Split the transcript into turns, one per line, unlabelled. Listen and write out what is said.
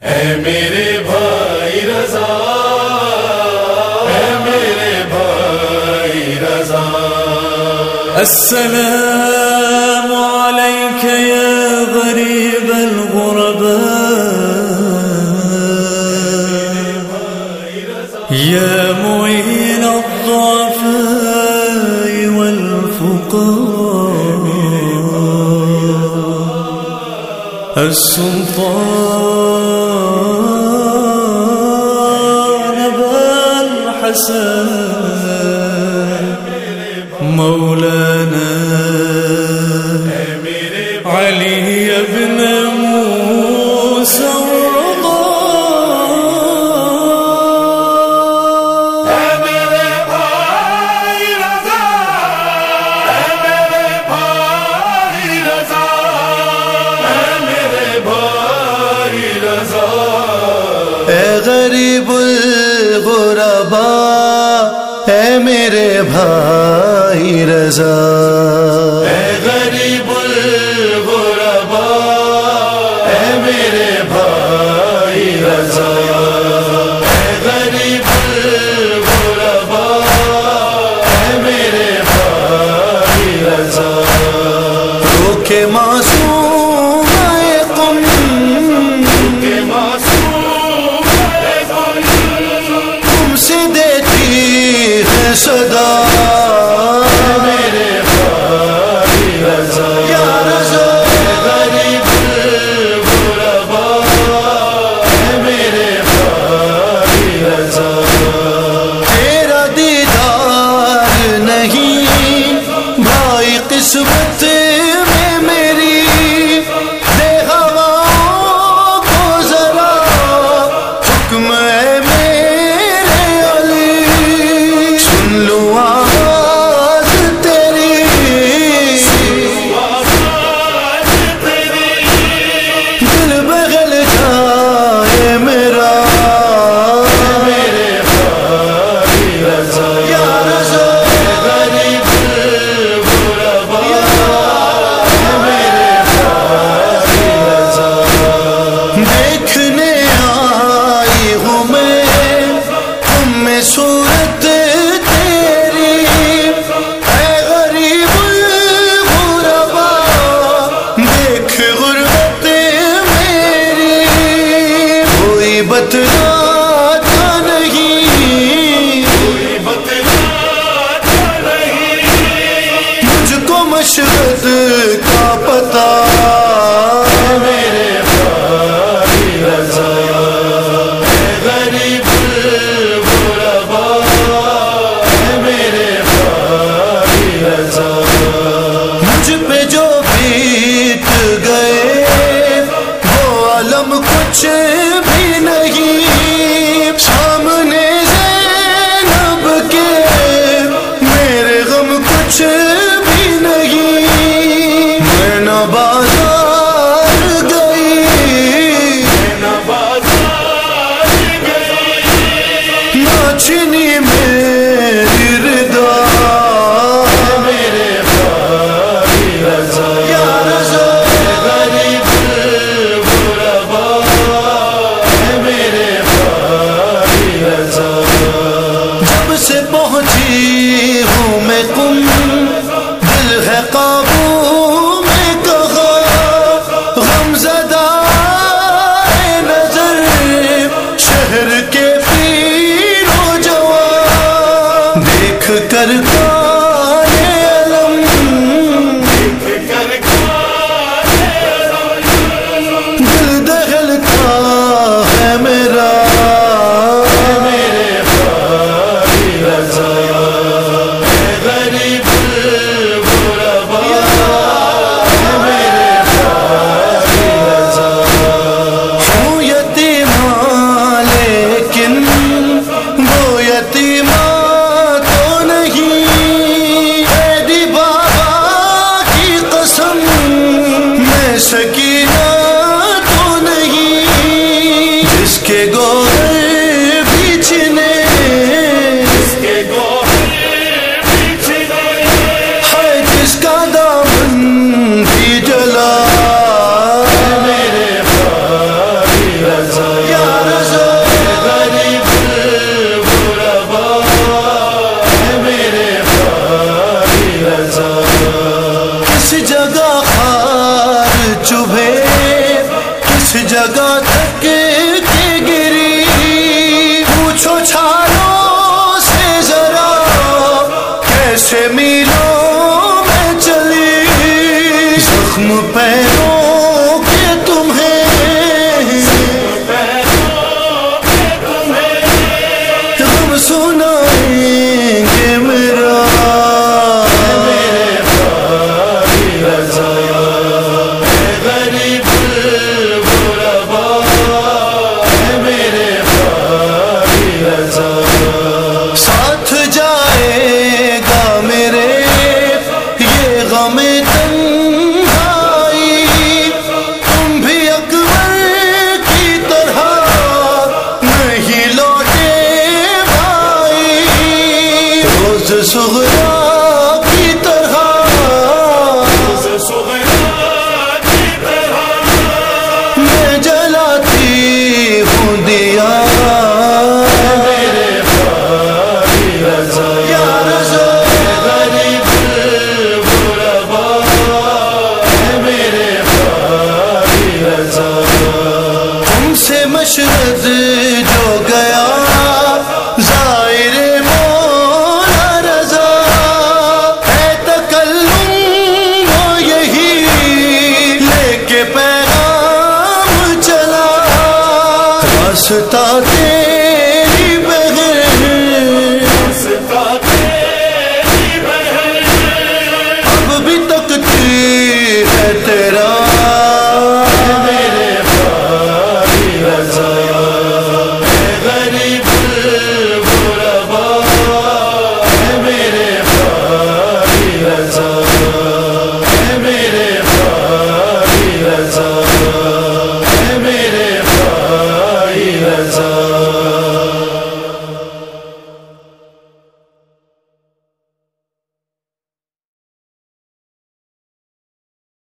اے میرے بھائی رضا اے میرے بھائی رضا۔
السلام علیک یا غریب الغرباء۔ السلطان ابا الحسن مولانا علي بن
بھائی رضا۔ اے
غریب الغربا اے میرے کچھ بھی کر سے میلوں میں چلی زخم پیروں روز سغرا کی طرح میں جلاتی ہوں دیا یا رضا
غریب الغربا میرے بھائی رضا
تم سے مشرد جو گیا کے